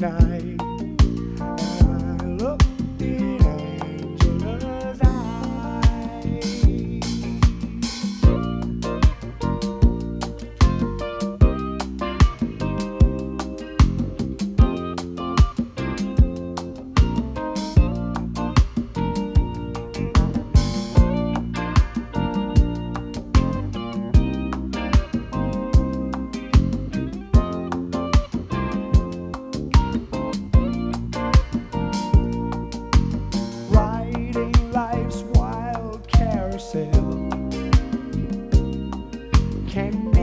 night. can